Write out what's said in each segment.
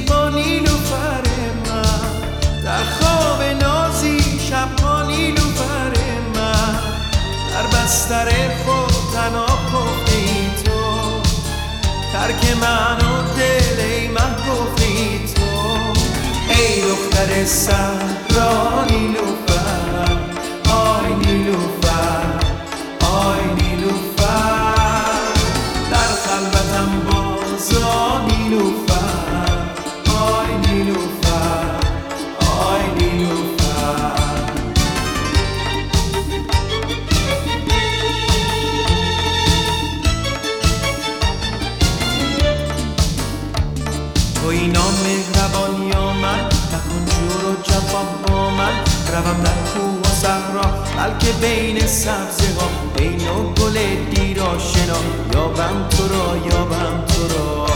زیبا نیلوفر من در خواب نازی شبها نیلوفر من در بستر خود تنها تو. ترک من و دل ای من تو. ای دختر نیلوفر اینا مهربان یا من نکن جور و جفا با من روم در کوه و صحرا بلکه بین سبزه ها. بین و گل دیر آشنا یابم تو را یابم تو را.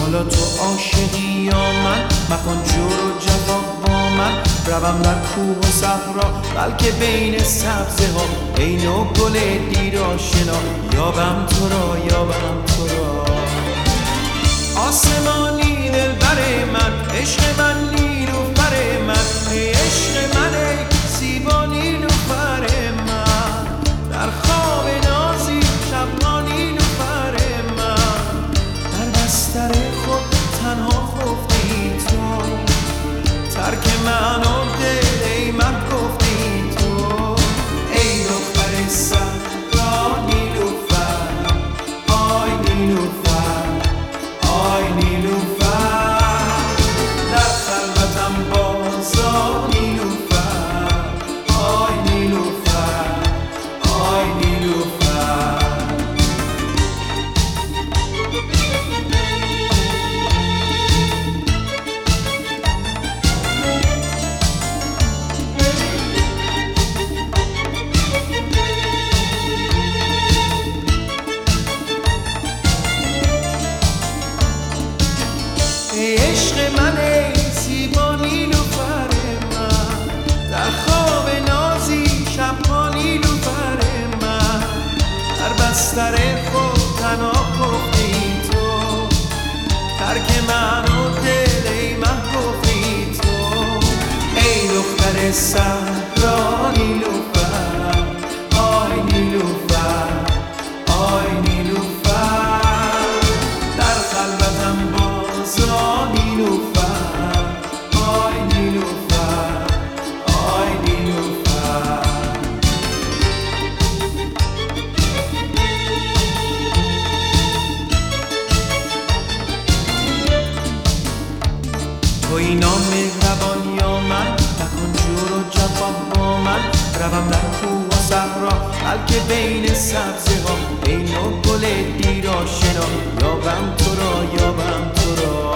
حالا تو عاشقی من مکن جور و جفا با من روم در کوه و صحرا بلکه بین سبزه ها. بین و گل دیر آشنا یابم تو را یابم تو را. آسمانی عشق من ای زیبا نیلوفر من. در خواب نازی شبها نیلوفر من. در بستر خود تنها گفتی تو. ترک من و دل ای من گفتی تو. ای دختر صحرا اینا مهربان یا من نکن جور و جفا با من روم در کوه و صحرا بلکه بین سبزه ها. بین و گل دیر آشنا یابم تو را یابم تو را.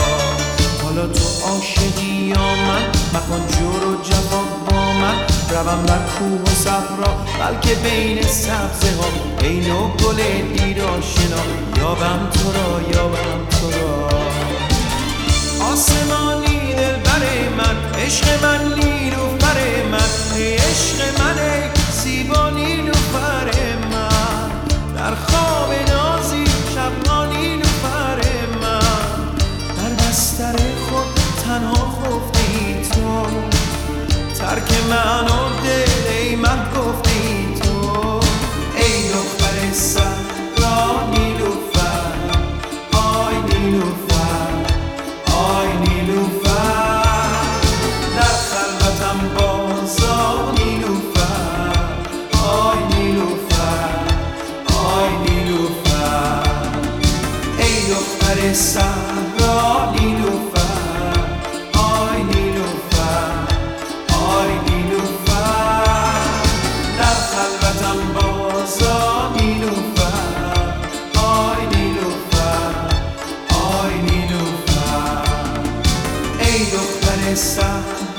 حالا تو عاشقی یا من مکن جور و جفا با من روم در کوه و صحرا بلکه بین سبزه ها. بین و گل دیر آشنا یابم تو را یابم عشق من نیلوفر من ای عشق من ای زیبا نیلوفر من. در خواب نازی شبها نیلوفر من. در بستر خود تنها خفتی تو. ترک من pensar